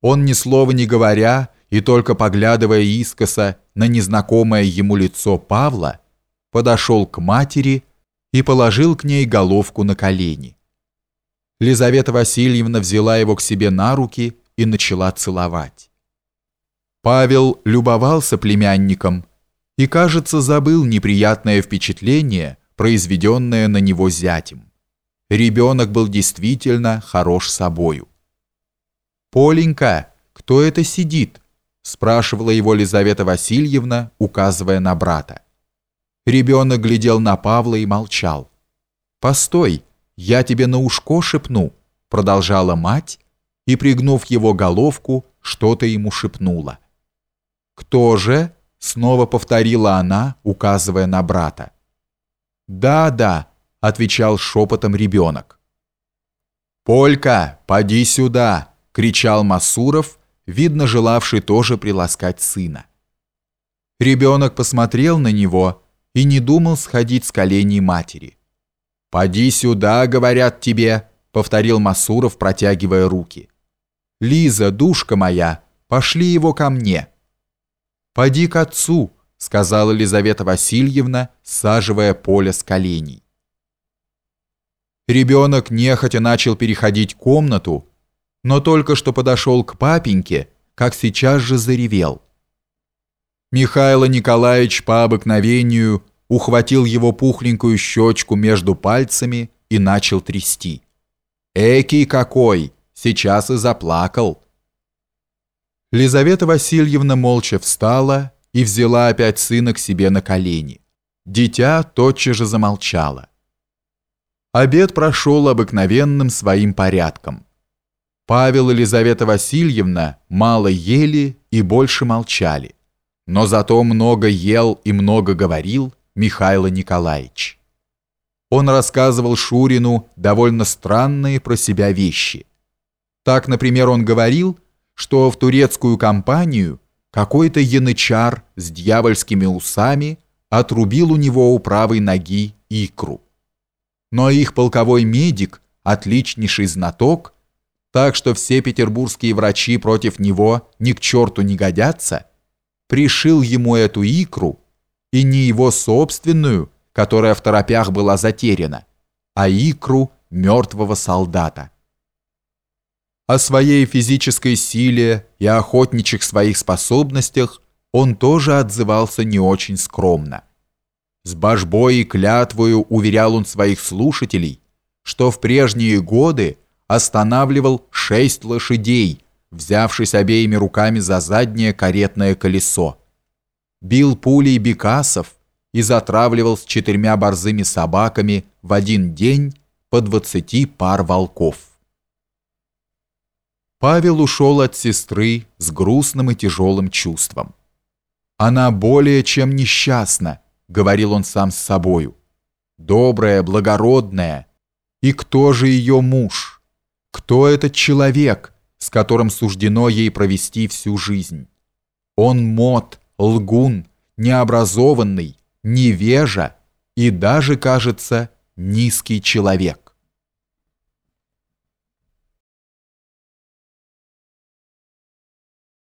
Он ни слова не говоря и только поглядывая искоса на незнакомое ему лицо Павла, подошел к матери и положил к ней головку на колени. Лизавета Васильевна взяла его к себе на руки и начала целовать. Павел любовался племянником и, кажется, забыл неприятное впечатление, произведенное на него зятем. Ребенок был действительно хорош собою. «Поленька, кто это сидит?» спрашивала его Лизавета Васильевна, указывая на брата. Ребенок глядел на Павла и молчал. «Постой, я тебе на ушко шепну», продолжала мать и, пригнув его головку, что-то ему шепнула. «Кто же?» — снова повторила она, указывая на брата. «Да, да», — отвечал шепотом ребенок. «Полька, поди сюда!» Кричал Масуров, видно желавший тоже приласкать сына. Ребенок посмотрел на него и не думал сходить с коленей матери. «Поди сюда, говорят тебе», — повторил Масуров, протягивая руки. «Лиза, душка моя, пошли его ко мне». «Поди к отцу», — сказала Лизавета Васильевна, саживая поле с коленей. Ребенок нехотя начал переходить комнату, но только что подошел к папеньке, как сейчас же заревел. Михаил Николаевич по обыкновению ухватил его пухленькую щечку между пальцами и начал трясти. «Экий какой! Сейчас и заплакал!» Лизавета Васильевна молча встала и взяла опять сына к себе на колени. Дитя тотчас же замолчало. Обед прошел обыкновенным своим порядком. Павел и Елизавета Васильевна мало ели и больше молчали. Но зато много ел и много говорил Михаил Николаевич. Он рассказывал Шурину довольно странные про себя вещи. Так, например, он говорил, что в турецкую компанию какой-то янычар с дьявольскими усами отрубил у него у правой ноги икру. Но их полковой медик, отличнейший знаток, так что все петербургские врачи против него ни к черту не годятся, пришил ему эту икру, и не его собственную, которая в торопях была затеряна, а икру мертвого солдата. О своей физической силе и охотничьих своих способностях он тоже отзывался не очень скромно. С божбой и клятвою уверял он своих слушателей, что в прежние годы останавливал шесть лошадей, взявшись обеими руками за заднее каретное колесо. Бил пулей бекасов и затравливал с четырьмя борзыми собаками в один день по двадцати пар волков. Павел ушел от сестры с грустным и тяжелым чувством. «Она более чем несчастна», — говорил он сам с собою. «Добрая, благородная. И кто же ее муж?» Кто этот человек, с которым суждено ей провести всю жизнь? Он мод, лгун, необразованный, невежа и даже, кажется, низкий человек.